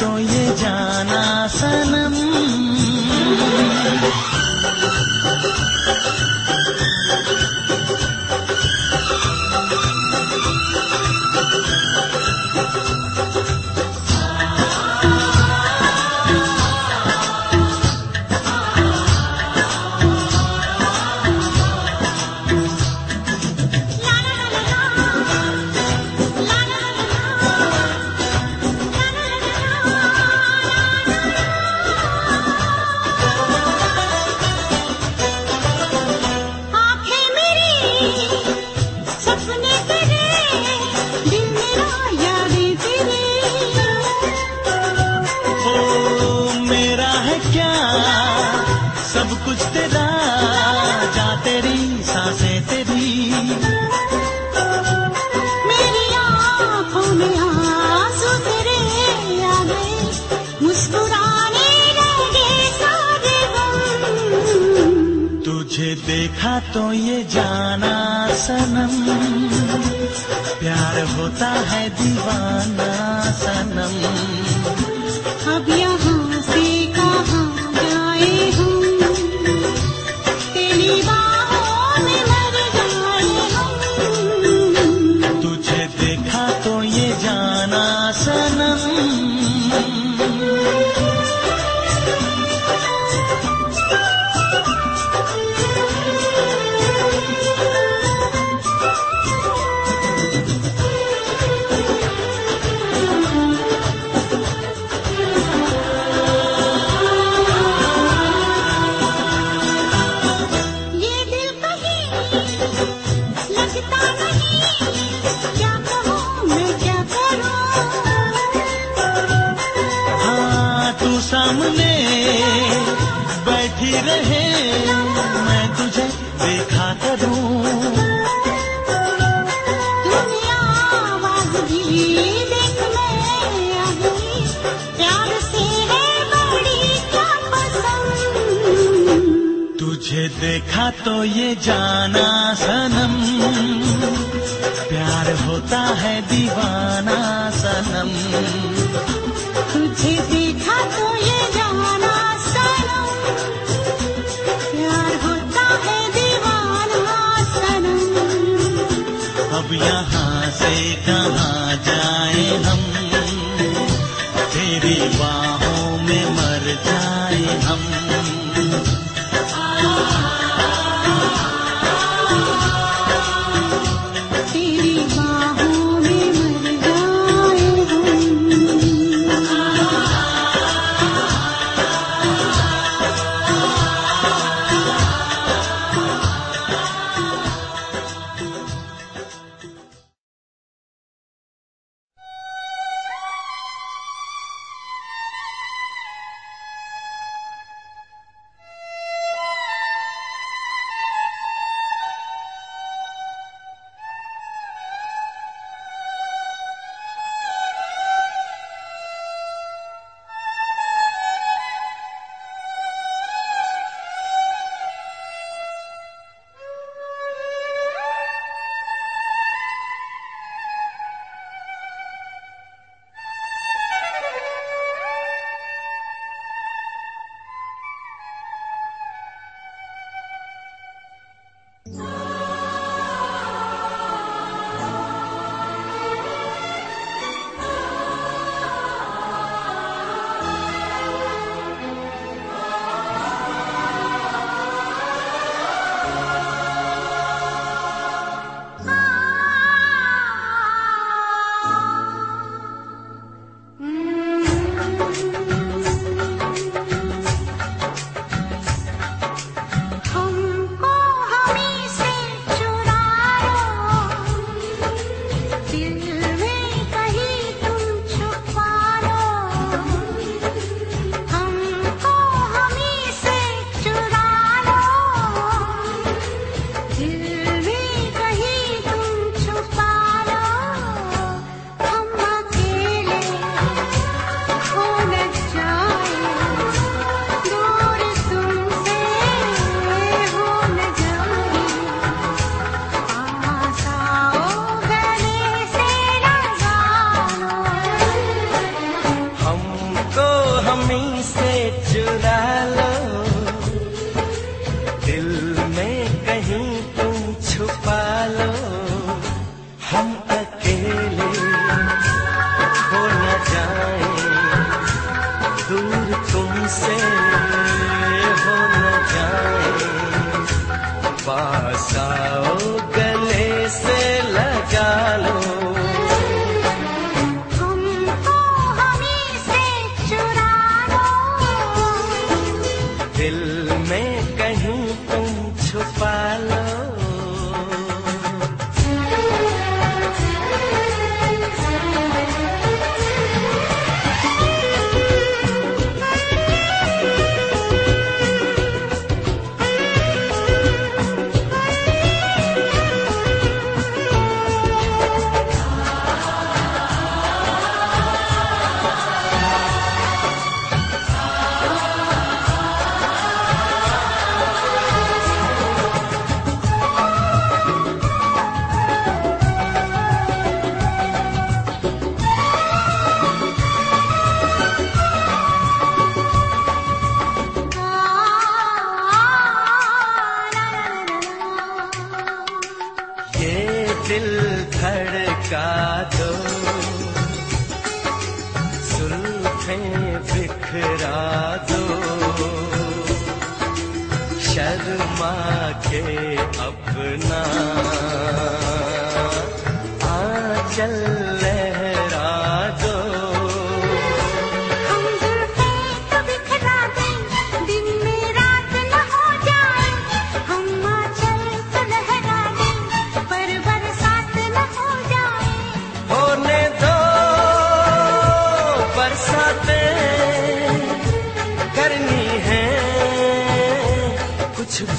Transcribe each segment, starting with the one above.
तो ये जान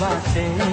बातें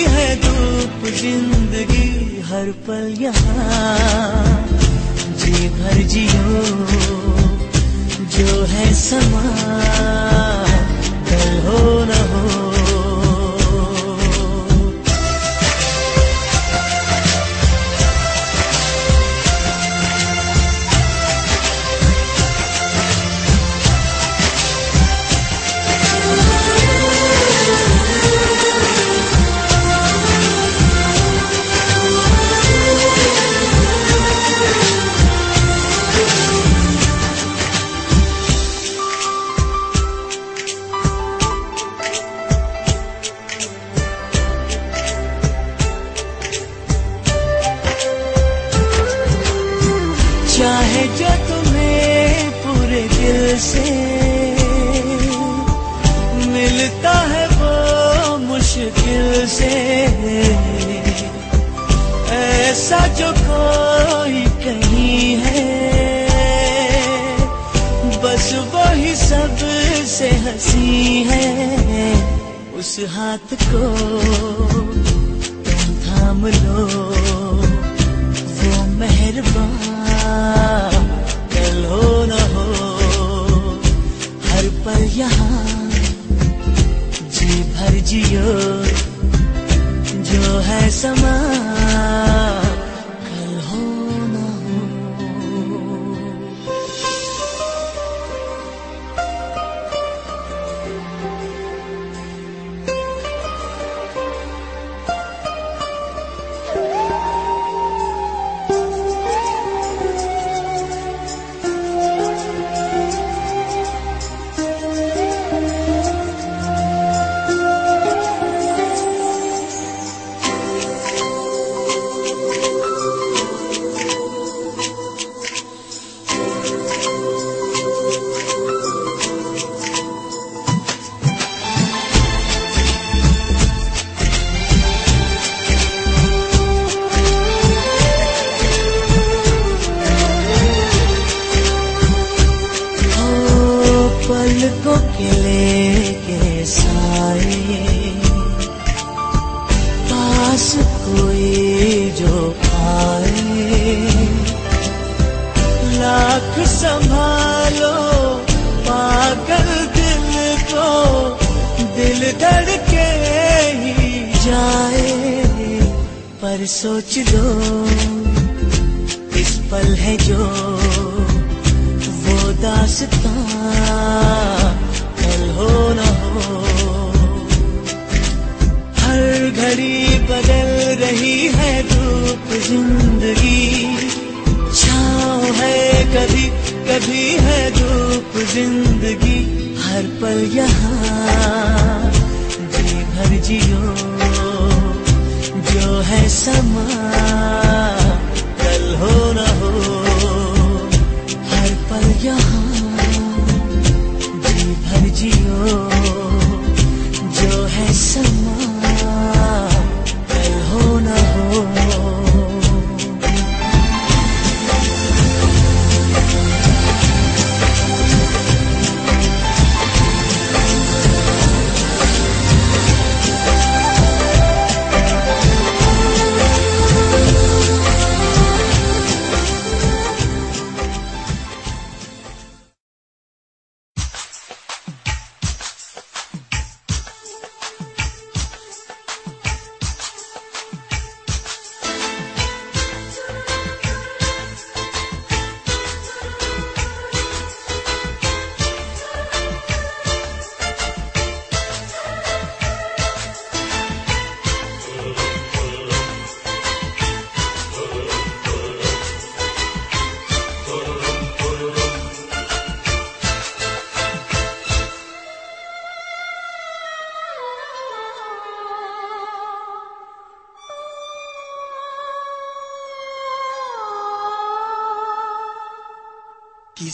ज़िंदगी हर पल यहाँ। से मिलता है वो मुश्किल से। ऐसा जो कोई कहीं है, बस वही सबसे हँसी है। उस हाथ को तुम थाम लो, वो मेहरबान, कल हो न हो। पर यहाँ जी भर जियो जो है समान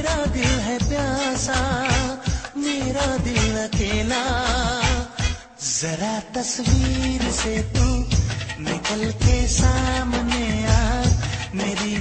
मेरा दिल है प्यासा, मेरा दिल अकेला। जरा तस्वीर से तू निकल के सामने आ, मेरी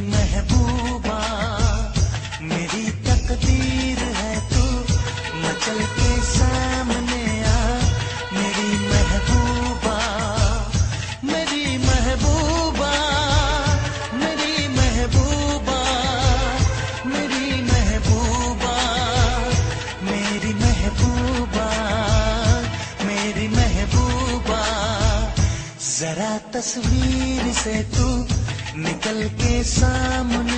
तस्वीर से तू निकल के सामने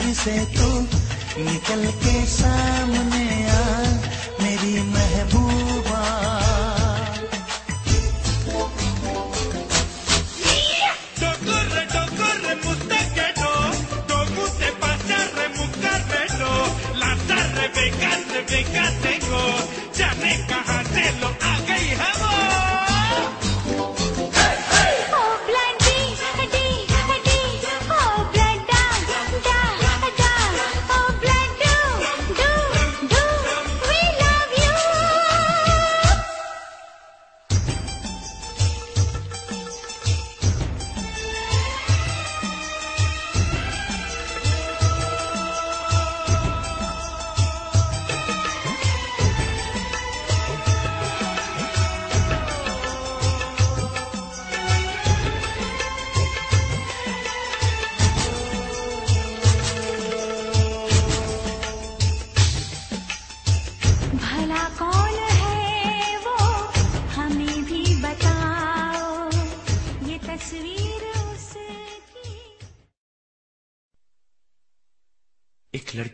तस्वीर से तू निकल के सामने आ मेरी महबूबा। Docorre,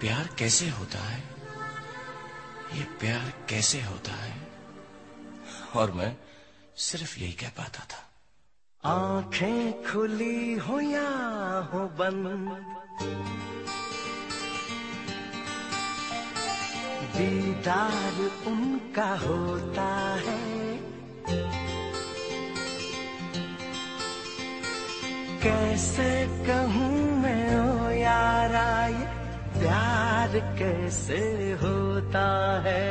प्यार कैसे होता है? ये प्यार कैसे होता है? और मैं सिर्फ़ यही कह पाता था। आँखें खुली हो या हो बंद? दीदार उनका होता है। कैसे कहूँ मैं, ओ यारा ये प्यार कैसे होता है?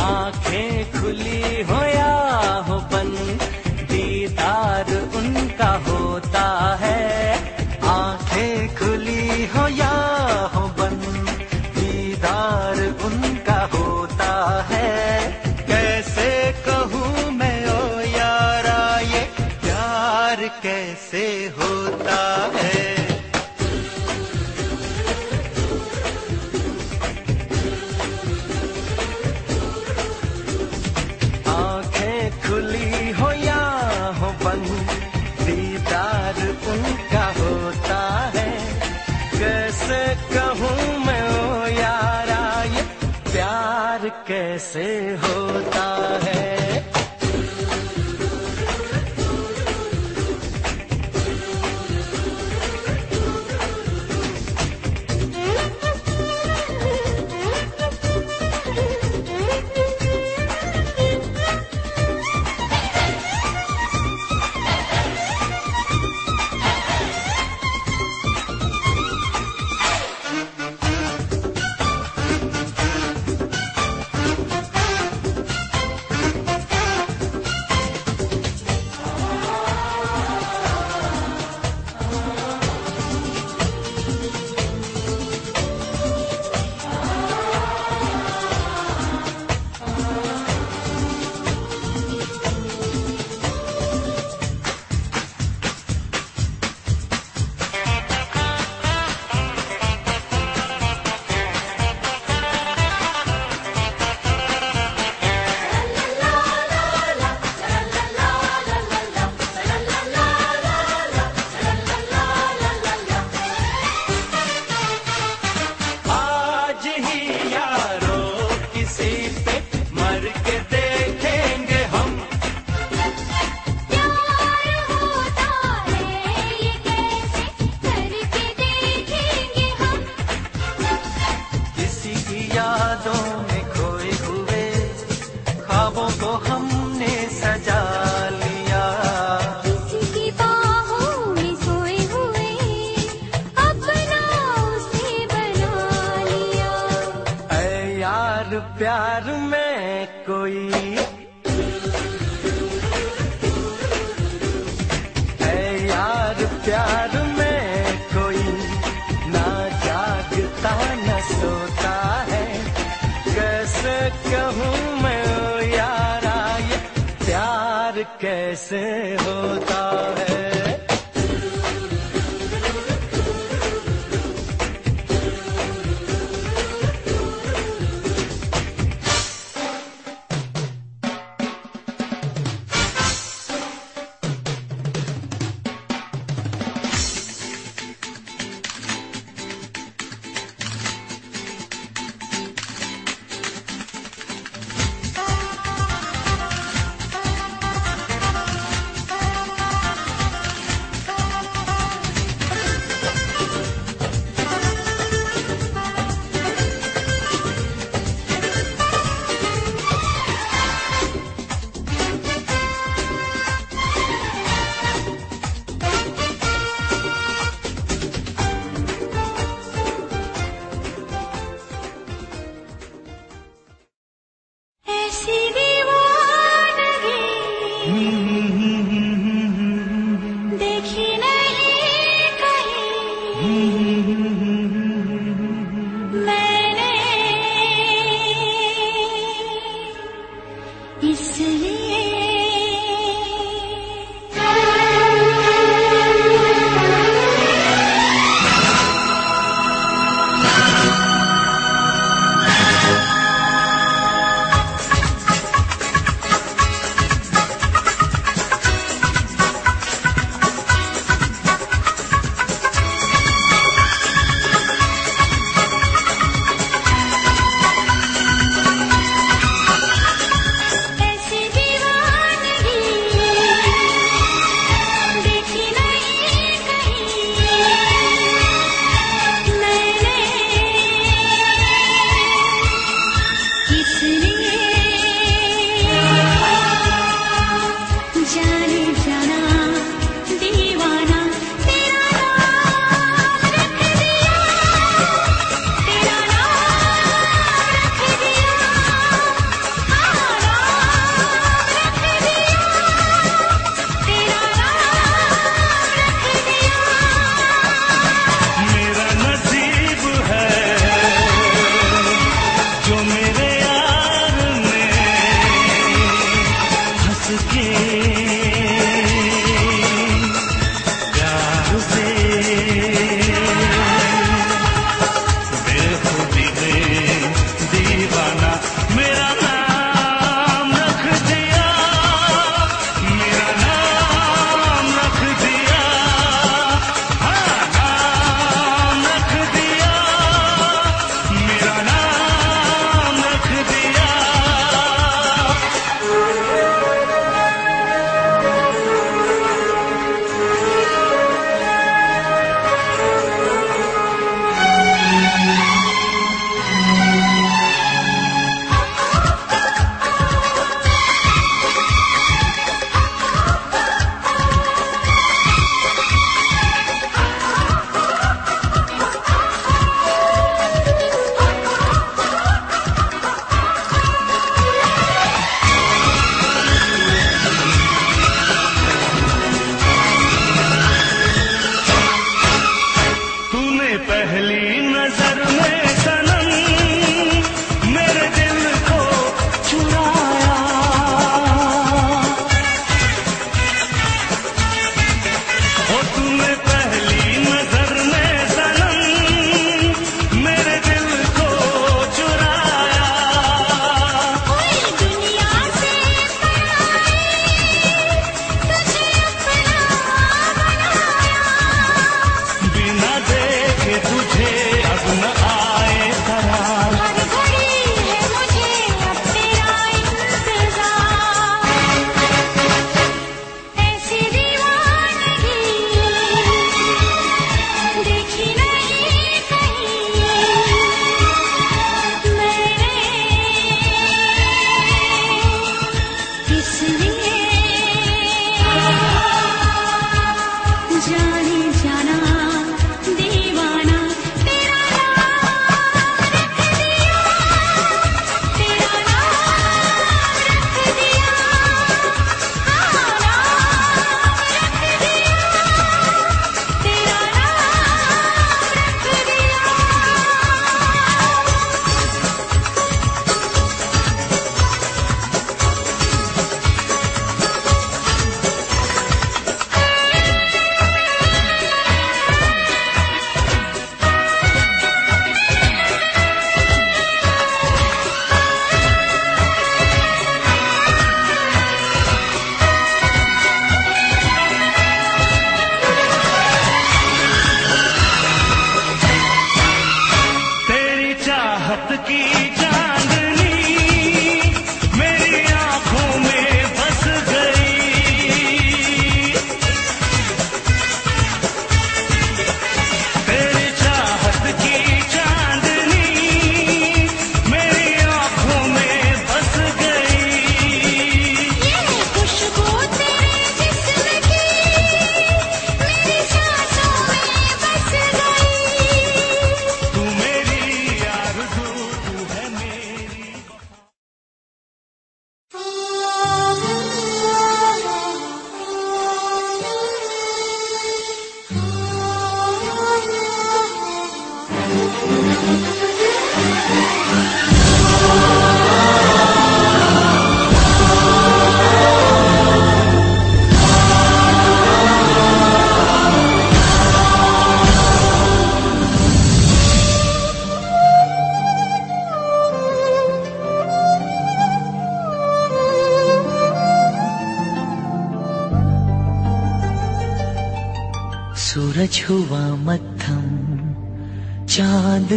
आँखें खुली हो या हो बंद दीदार उनका होता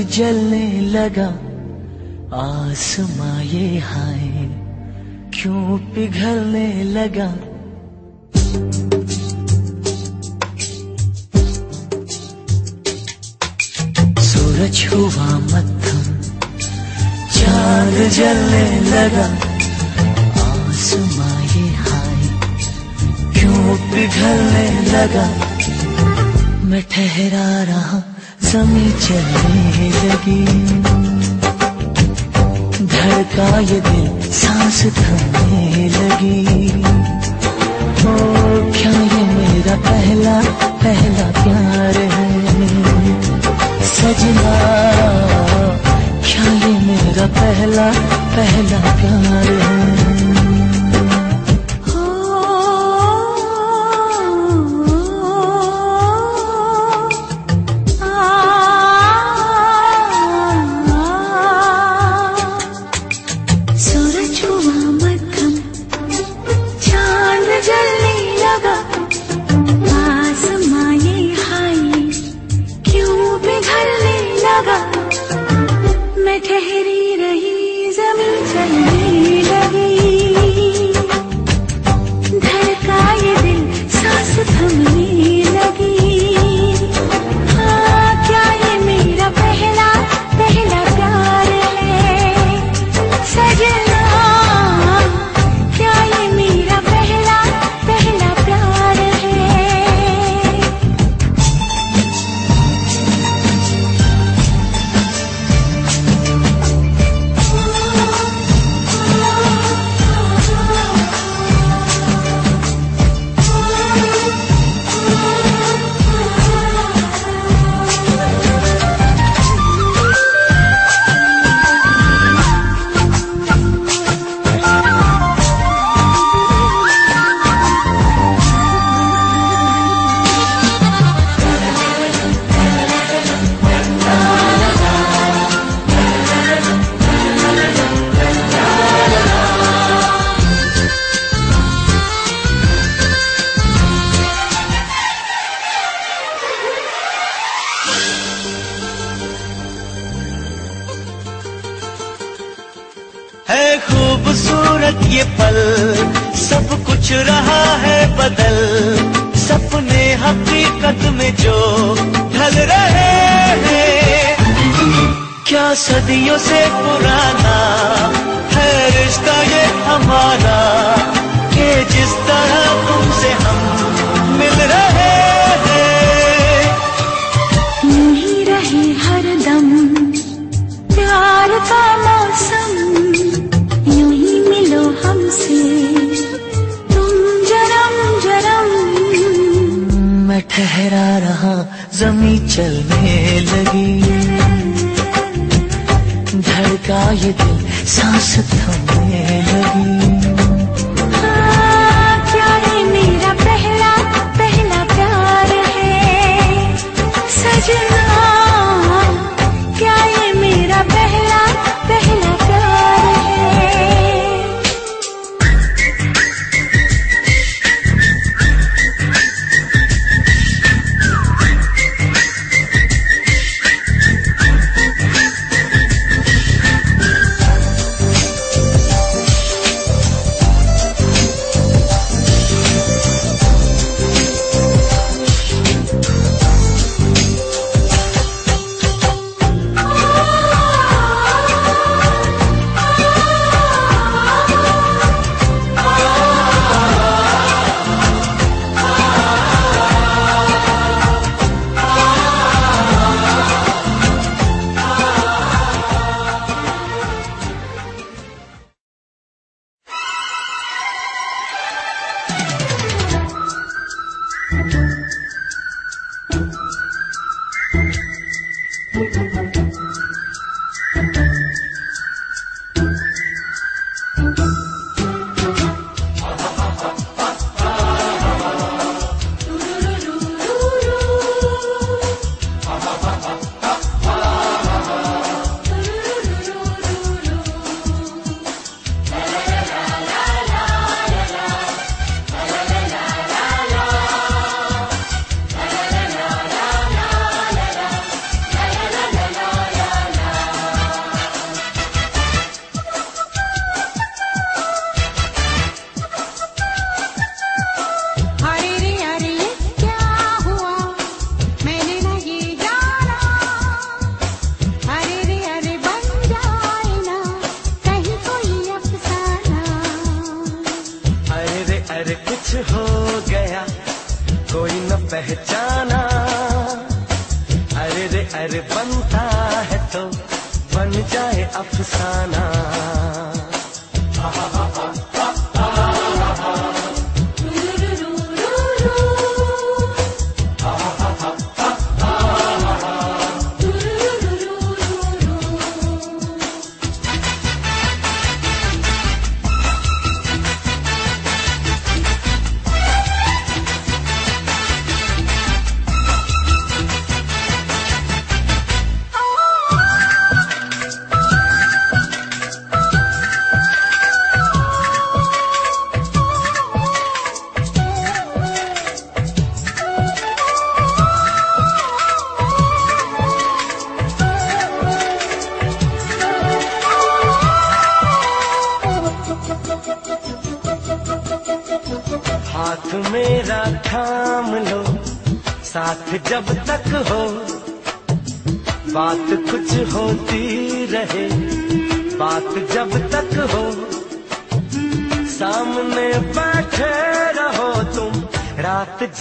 जलने लगा आसमाए हाय क्यों पिघलने लगा?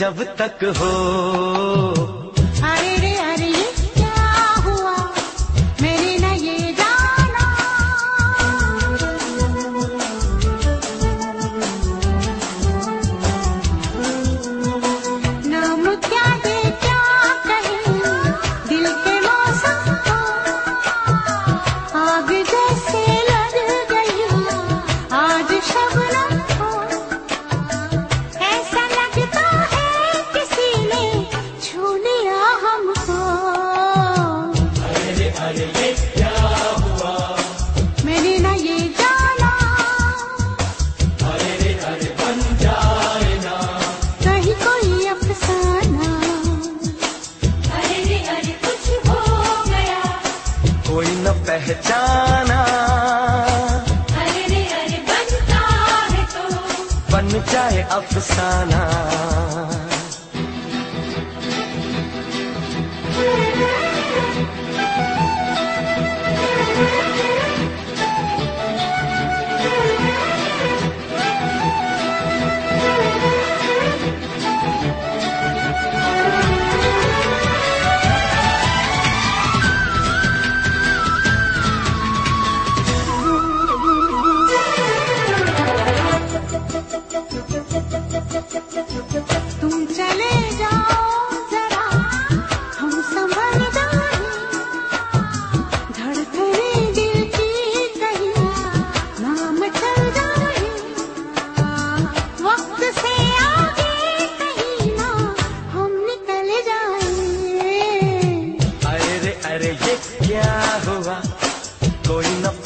जब तक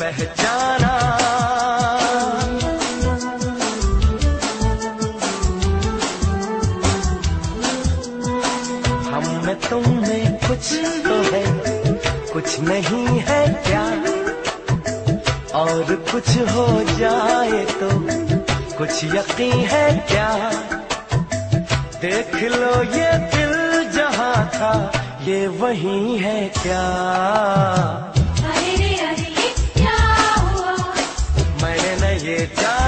पहचाना। हम में तुम में कुछ तो है, कुछ नहीं है क्या? और कुछ हो जाए तो कुछ यकीन है क्या? देख लो ये दिल जहाँ था, ये वही है क्या? time.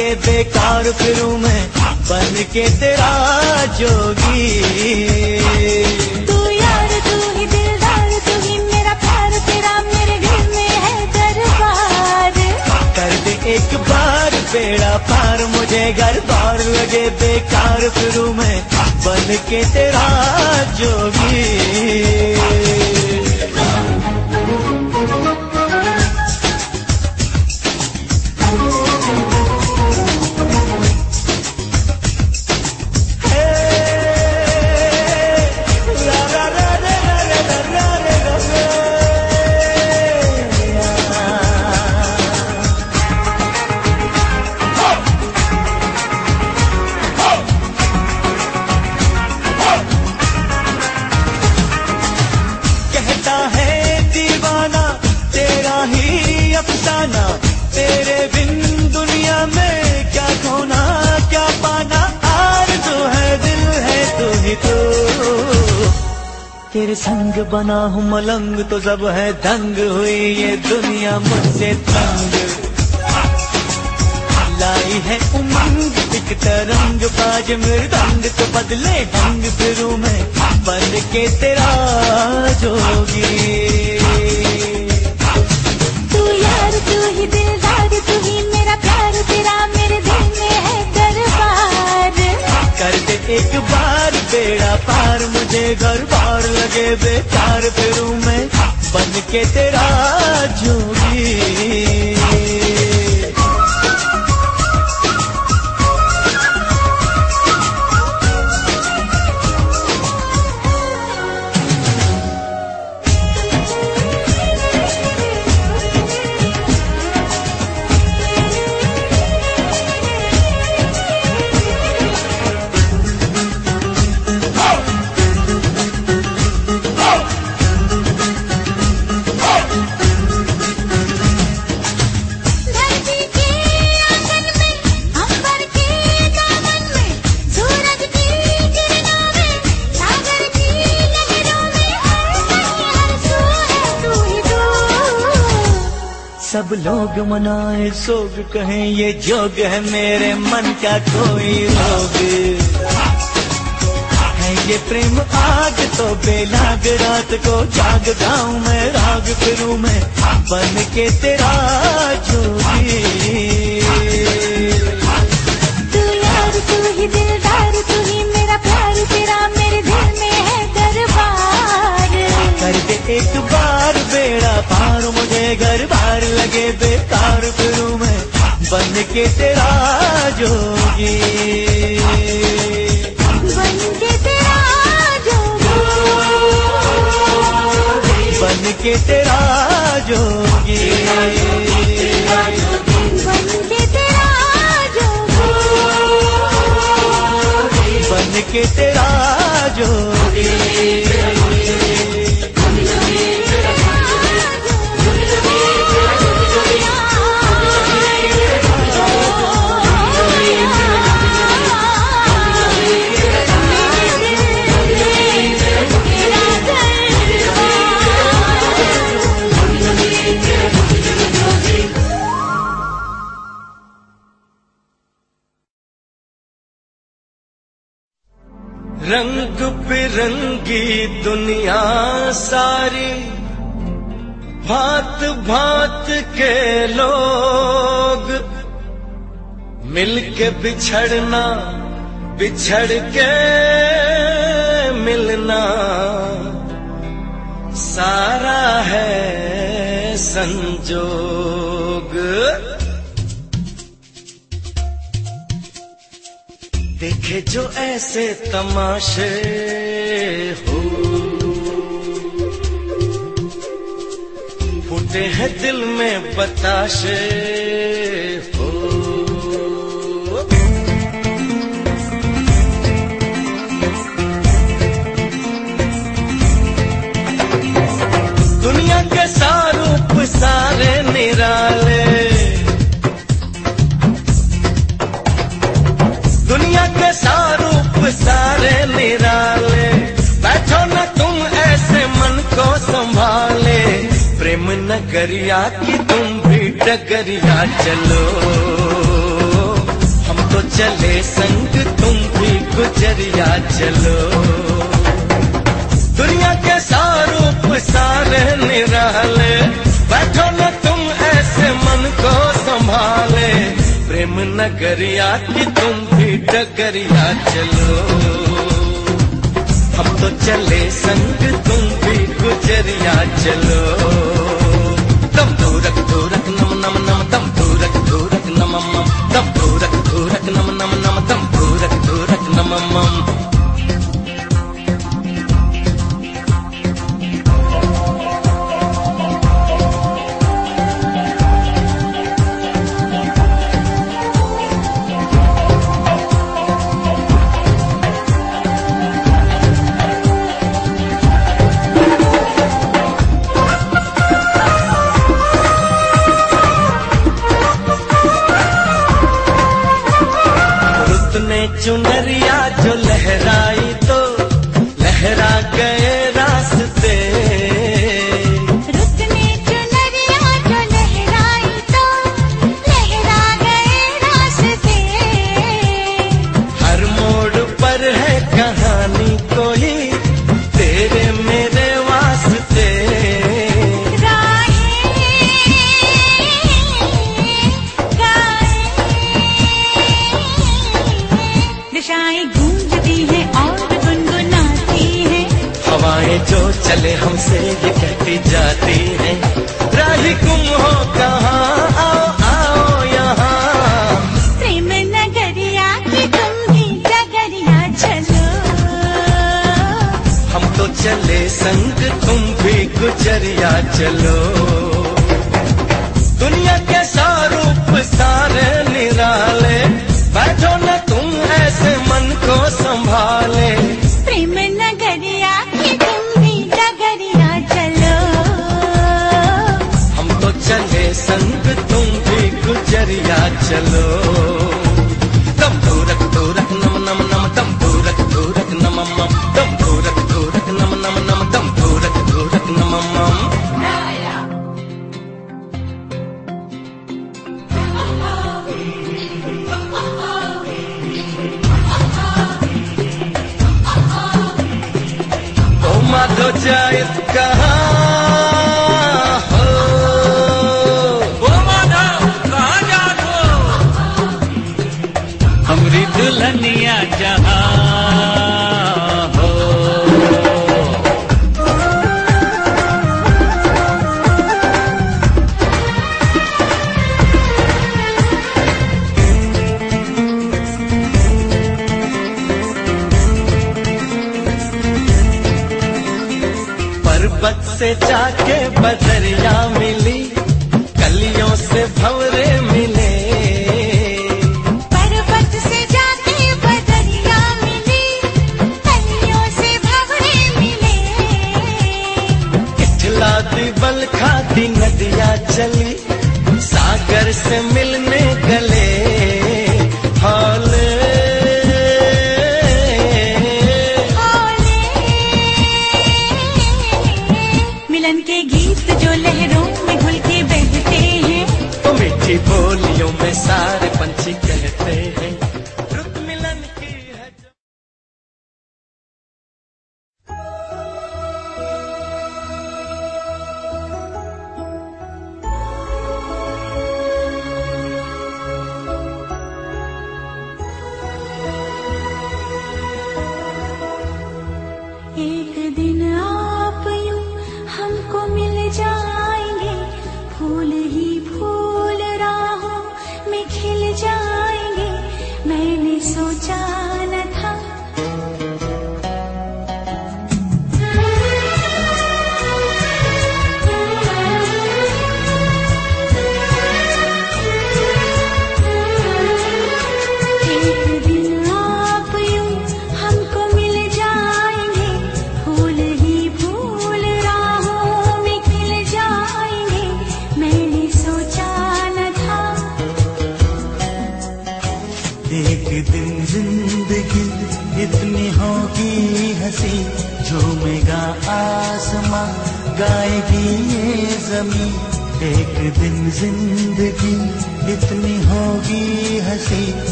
के बेकार फिरूं मैं बन के तेरा जोगी। मेरा प्यार कर बेड़ा पार मुझे घर बार लगे बेकार फिरूं मैं बन के तेरा जोगी। तेरे संग बना हूँ मलंग तो जब है दंग हुई ये दुनिया मुझसे तंग। लाई है उमंग, एक तरंग, बाज मृदंग तो बदले ढंग, फिरू मैं बन के तेरा जोगी। तू यार, तू ही दिलदार तू ही मेरा प्यार, तेरा एक बार बेड़ा पार, मुझे घर बार लगे बेकार फिरू मैं बन के तेरा जोगी। लोग मनाए, सोग कहें, ये जोग है मेरे मन का कोई रोग। है ये प्रेम आग तो बेलाग रात को जाग गाऊं मैं, राग फिरूं मैं, बन के तेरा जोगी। तू यार तू ही दिलदार, तू ही कर दे एक बार बेड़ा पार मुझे घर बार लगे बेकार फिरूं मैं बन के तेरा जोगी। बन के तेरा जोगी। बन के तेरा जोगी। बन के तेरा जोगी। बिरंगी दुनिया सारी। भांत भांत के लोग मिलके बिछड़ना, बिछड़ के मिलना। सारा है संजोग। देखे जो ऐसे तमाशे हो। फूटे हैं दिल में बताशे हो। दुनिया के सारूप सारे निराले दुनिया के सारूप सारे निराले। बैठो न तुम ऐसे मन को संभाले। प्रेम नगरिया की तुम भी डगरिया चलो। हम तो चले संग, तुम भी गुजरिया चलो। दुनिया के सारूप सारे निराले। बैठो न तुम ऐसे मन को संभाले। प्रेम नगरिया की तुम भी डगरिया चलो। हम तो चले संग, तुम भी गुजरिया चलो। दम धूरक धूरक, नम नम नम, दम धूरक धूरक, नम नम, दम धूरक। चुनरिया जो लहरा हमसे ये कहती जाती है। राही तुम हो कहाँ आओ आओ यहाँ। प्रेम नगरिया की तुम ही नगरिया चलो। हम तो चले संग तुम भी गुजरिया चलो। दुनिया के सारूप सारे निराले बैठो न तुम ऐसे मन को संभाले। ज़रिया चलो। दम धोरक धोरक नम नम नम, दम धोरक धोरक नम मम। दम धोरक धोरक नम नम नम, दम धोरक धोरक नम मम। माधो जाए कहा जाके बदरिया में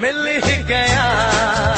मिल ही गया।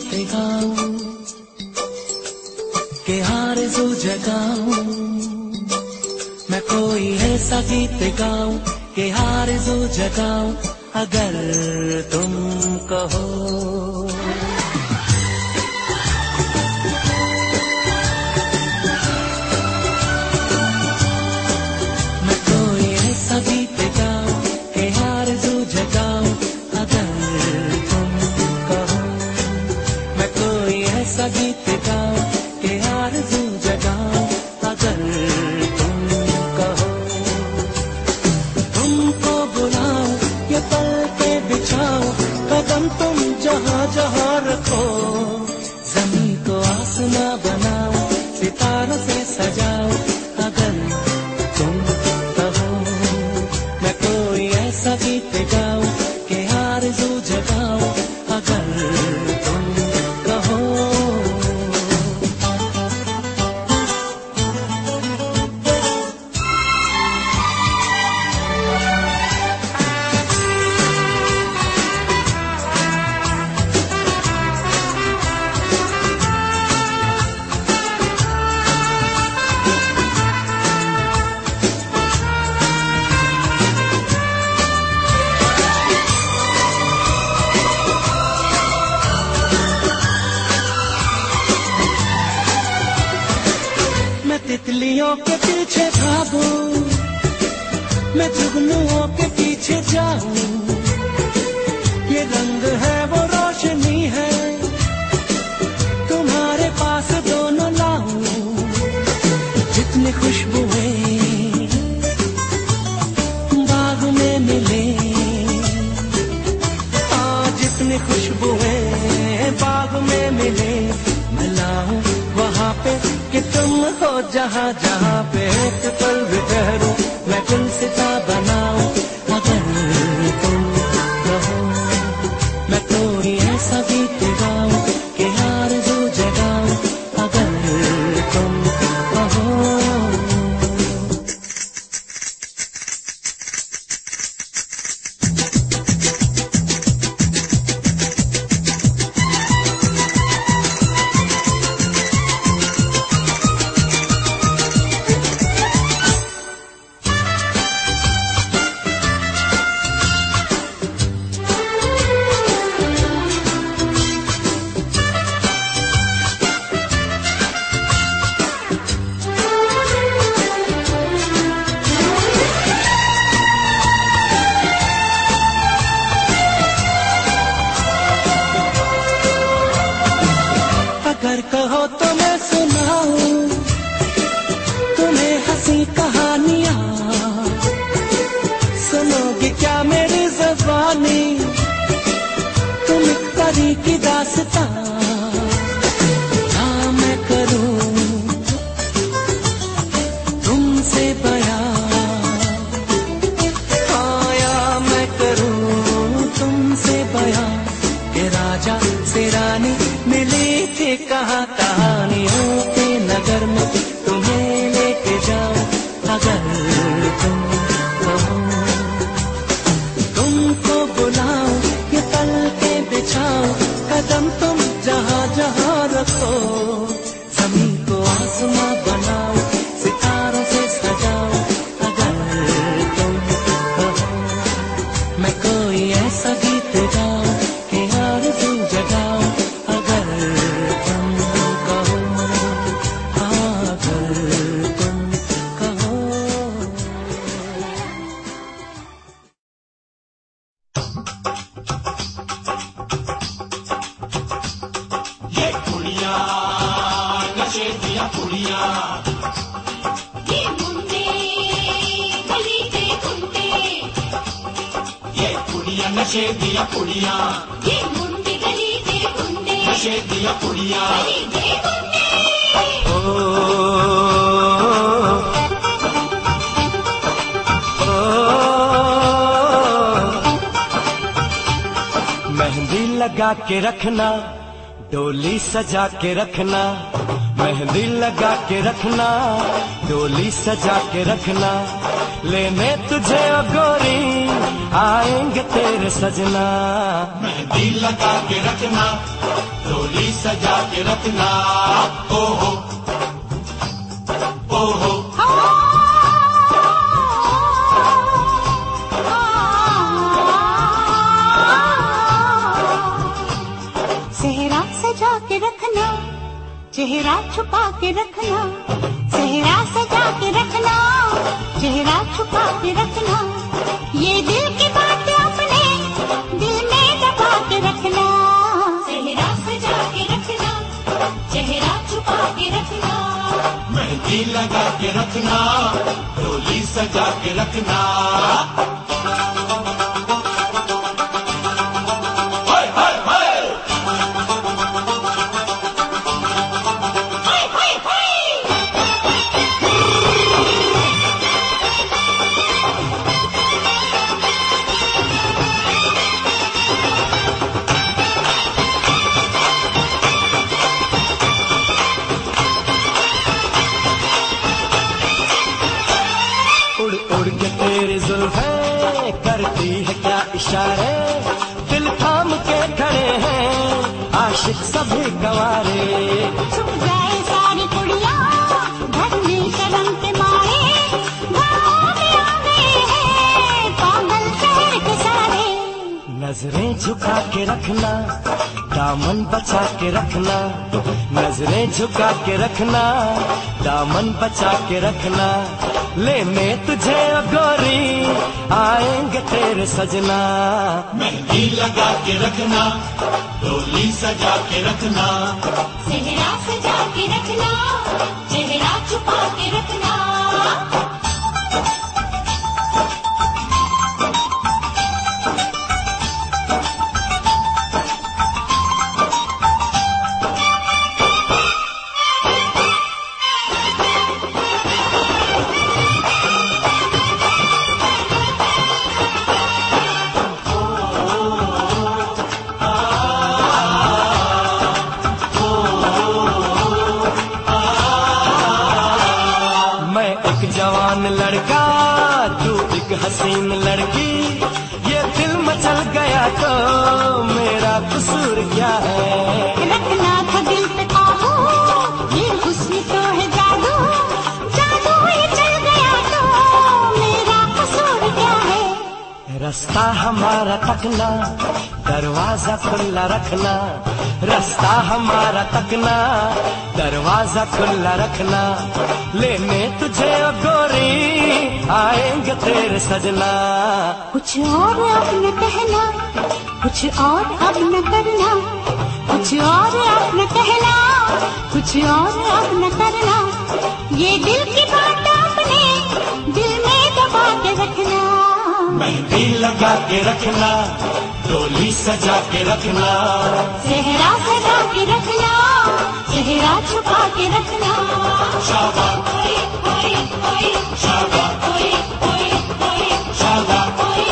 गीत गाऊं, के हार जो जगाऊं। मैं कोई ऐसा गीत गाऊं, के हार जो जगाऊं, अगर तुम कहो। प्यारी की दास्तां सजा के रखना, मेहंदी लगा के रखना, डोली सजा के रखना, लेने तुझे गोरी आएँगे तेरे सजना। मेहंदी लगा के रखना, डोली सजा के रखना। ओहो ओहो चेहरा छुपा के रखना, चेहरा सजा के रखना, चेहरा छुपा के रखना। ये दिल की बात अपने दिल में दबा के रखना। चेहरा सजा के रखना, चेहरा छुपा के रखना। मेहंदी लगा के रखना, डोली सजा के रखना। बचा के रखना दामन बचा के रखना नज़रें झुका के रखना दामन बचा के रखना। ले मैं तुझे गोरी आएँगे तेरे सजना। मेहंदी लगा के रखना डोली सजा के रखना। सजा के रखना चेहरा छुपा के रखना। जवान लड़का तू एक हसीन लड़की। ये दिल मचल गया तो मेरा कसूर क्या है? रखना था दिल पे काबू ये हुस्न तो है जादू। जादू ये चल गया तो मेरा कसूर क्या है? रास्ता हमारा तकना दरवाज़ा खुला रखना। रास्ता हमारा तकना दरवाज़ा खुला रखना। लेने तुझे गोरी आएँगे तेरे सजना कुछ और अब न कहना कुछ और अब न करना कुछ और अब न कहना कुछ और अब न करना। ये दिल की बात अपने दिल में दबा के रखना। मेहंदी लगा के रखना डोली सजा के रखना। सेहरा सजा के रखना। चेहरा छुपा के रखना शाबा ओए ओए ओए शाबा ओए ओए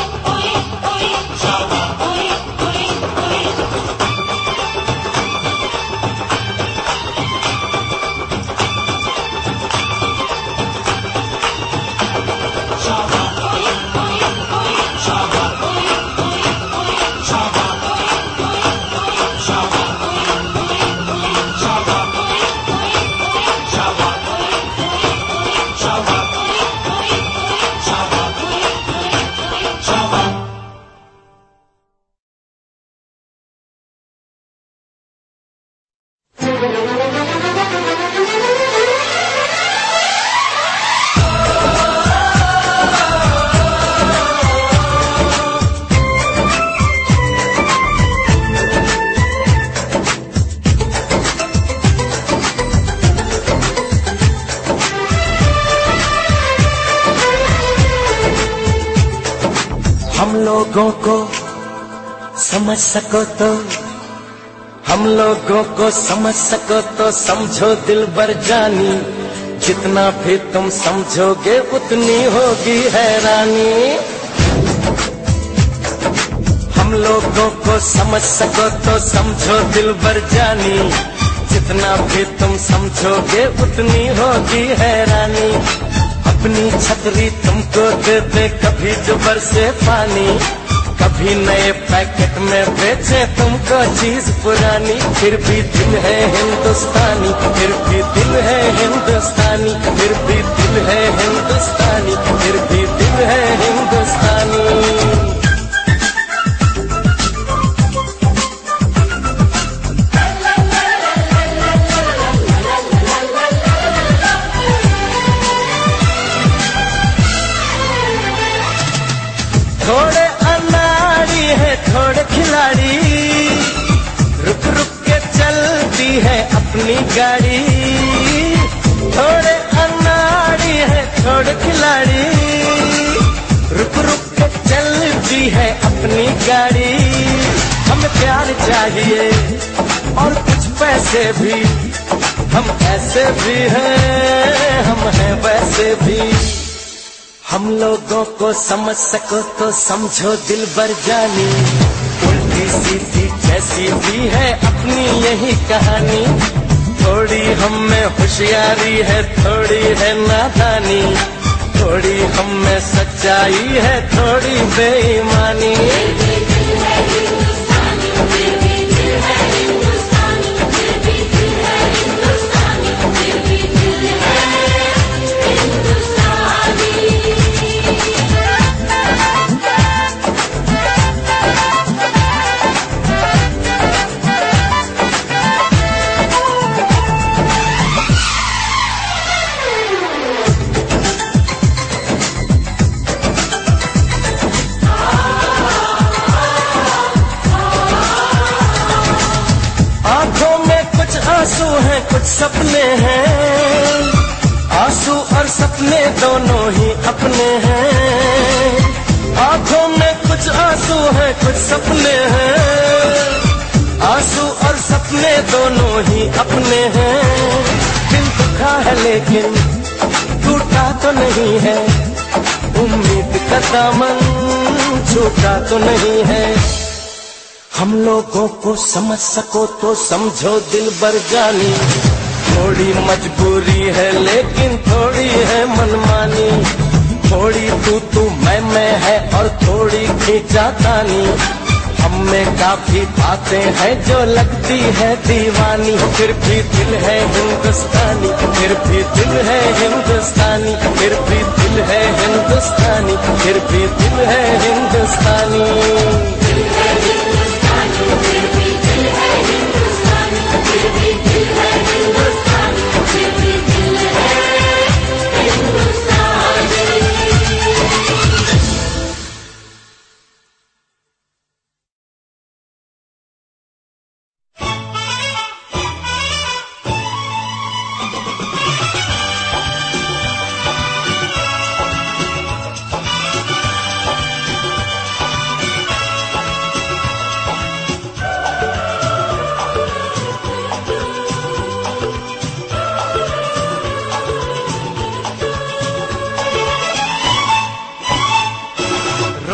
सको तो। हम लोगों को समझ सको तो समझो दिल बर जानी। जितना भी तुम समझोगे, उतनी होगी हैरानी। हम लोगों को समझ सको तो समझो दिल बर जानी। जितना भी तुम समझोगे, उतनी होगी हैरानी। अपनी छतरी तुमको दे दे, कभी जो बरसे पानी। कभी नए पैकेट में बेचे तुमको चीज़ पुरानी, फिर भी दिल है हिंदुस्तानी, फिर भी दिल है हिंदुस्तानी, फिर भी दिल है हिंदुस्तानी, फिर भी दिल है हिंदुस्तानी। अपनी गाड़ी। थोड़े अनाड़ी है, थोड़े खिलाड़ी। रुक रुक के चलती है अपनी गाड़ी। हमें प्यार चाहिए और कुछ पैसे भी। हम ऐसे भी हैं, हम हैं वैसे भी। हम लोगों को समझ सको तो समझो दिल भर जानी। उल्टी सीधी जैसी भी है अपनी यही कहानी। थोड़ी हम में होशियारी है, थोड़ी है नादानी। थोड़ी हम में सच्चाई है, थोड़ी बेईमानी। सपने हैं। आँसू और सपने दोनों ही अपने हैं। आँखों में कुछ आँसू हैं, कुछ सपने हैं। आँसू और सपने दोनों ही अपने हैं। दिल दुखा है लेकिन टूटा तो नहीं है। उम्मीद का दामन छूटा तो नहीं है। हम लोगों को समझ सको तो समझो दिल बर जानी। थोड़ी मजबूरी है, लेकिन थोड़ी है मनमानी। थोड़ी तू तू मैं मैं है और थोड़ी खींचातानी हम में काफ़ी बातें हैं जो लगती है दीवानी। फिर भी दिल है हिंदुस्तानी, फिर भी दिल है हिंदुस्तानी, फिर भी दिल है हिंदुस्तानी, फिर भी दिल है हिंदुस्तानी।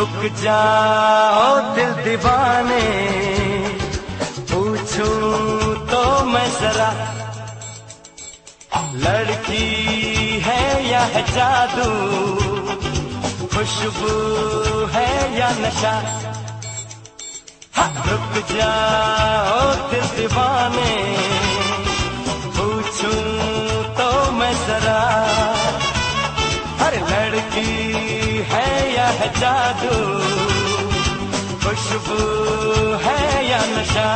रुक जाओ दिल दीवाने। पूछू तो मैं जरा लड़की है या है जादू? खुशबू है या नशा? हाँ, रुक जाओ दिल दीवाने। पूछू तो मैं जरा हर लड़की है या है जादू? खुशबू है या नशा?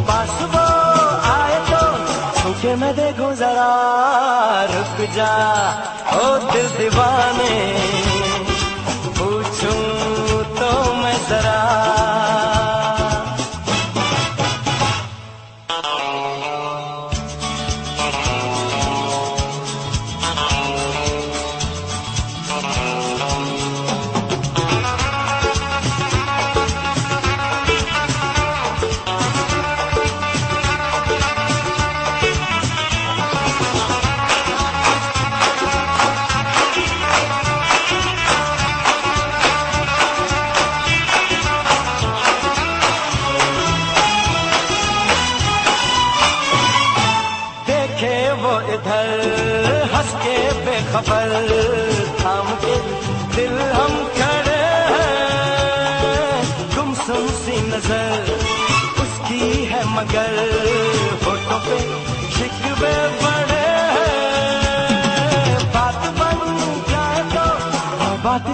पास वो आए तो छूके मैं देखूँ जरा, रुक जा ओ दिल दीवाने।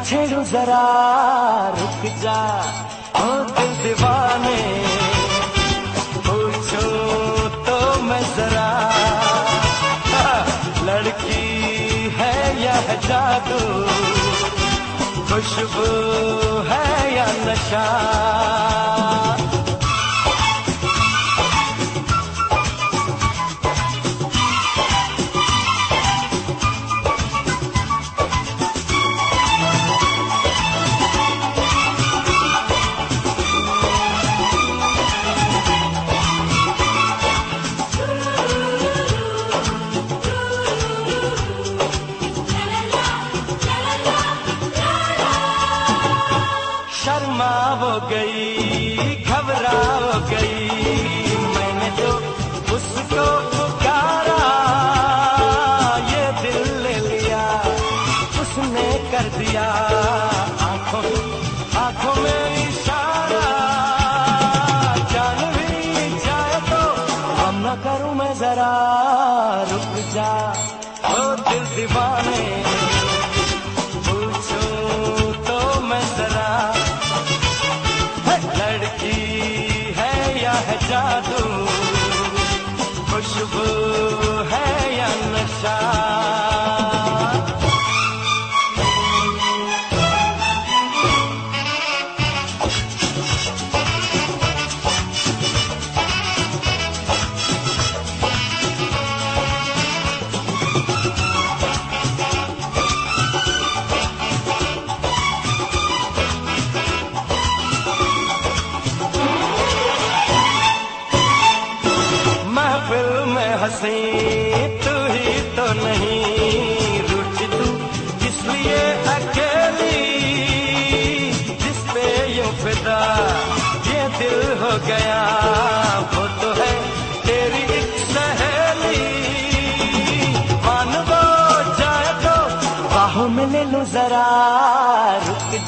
छेड़ू जरा, रुक जा ओ दिल दीवाने। पूछो तो मैं जरा लड़की है या है जादू? खुशबू है या नशा?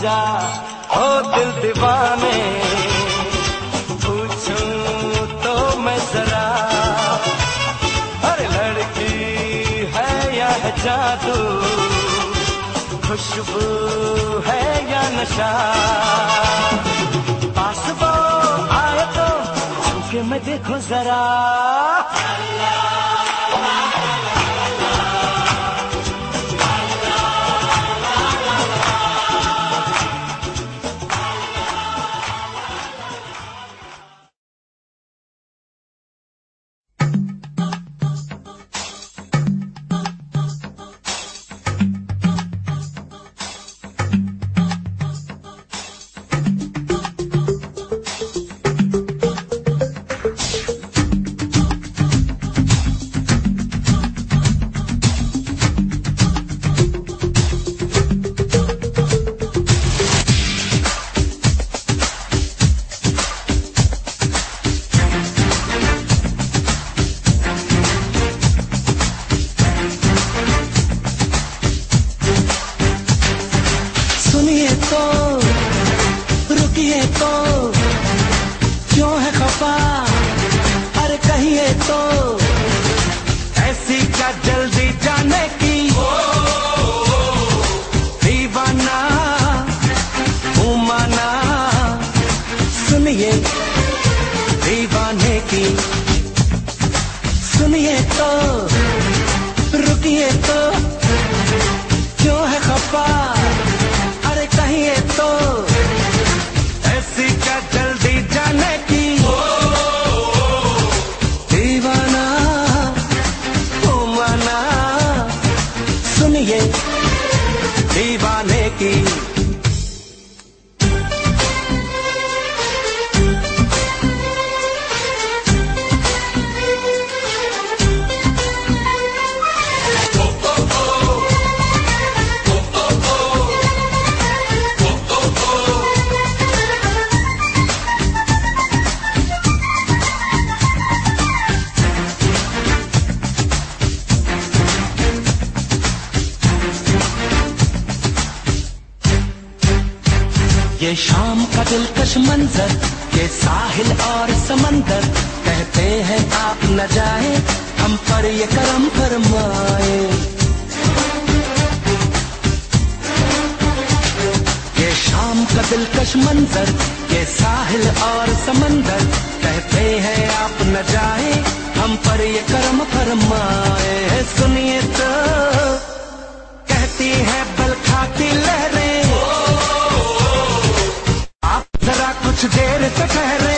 जा, हो दिल दीवाने। पूछूँ तो मैं जरा हर लड़की है या है जादू? खुशबू है या नशा? पास आए तो झुके में देखो जरा। अल्लाह मंजर ये साहिल और समंदर कहते हैं, आप न जाए, हम पर ये कर्म फरमाए सुनिए तो कहती है, बल खाती लहरें। आप जरा कुछ देर से ठहरे।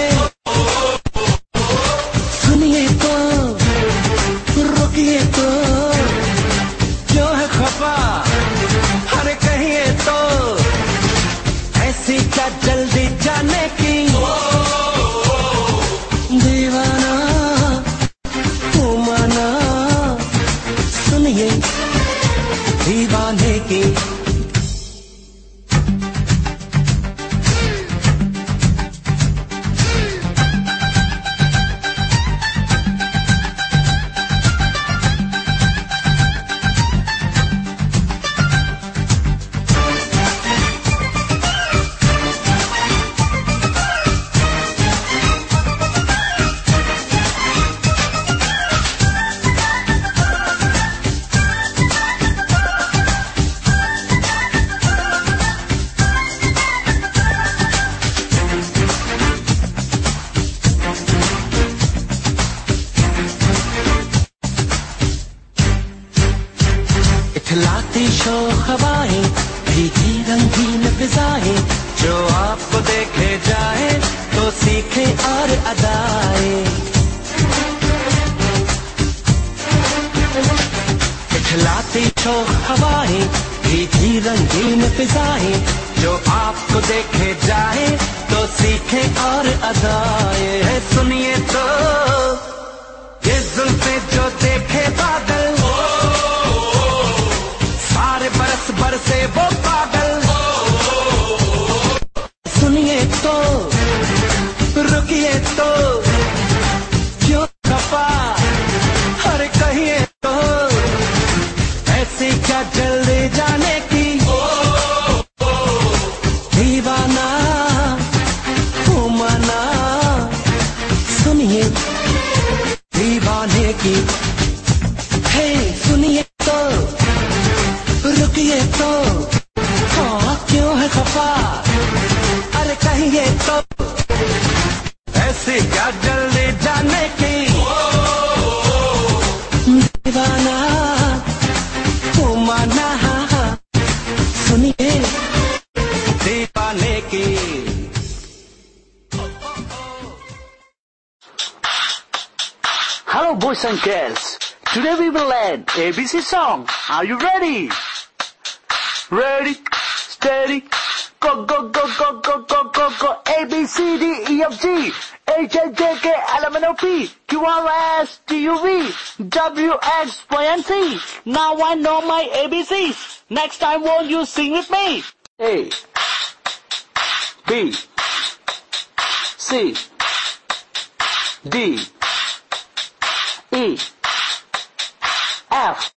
WX Now I know my ABCs. Next time won't you sing with me? A. B. C. D. E. F.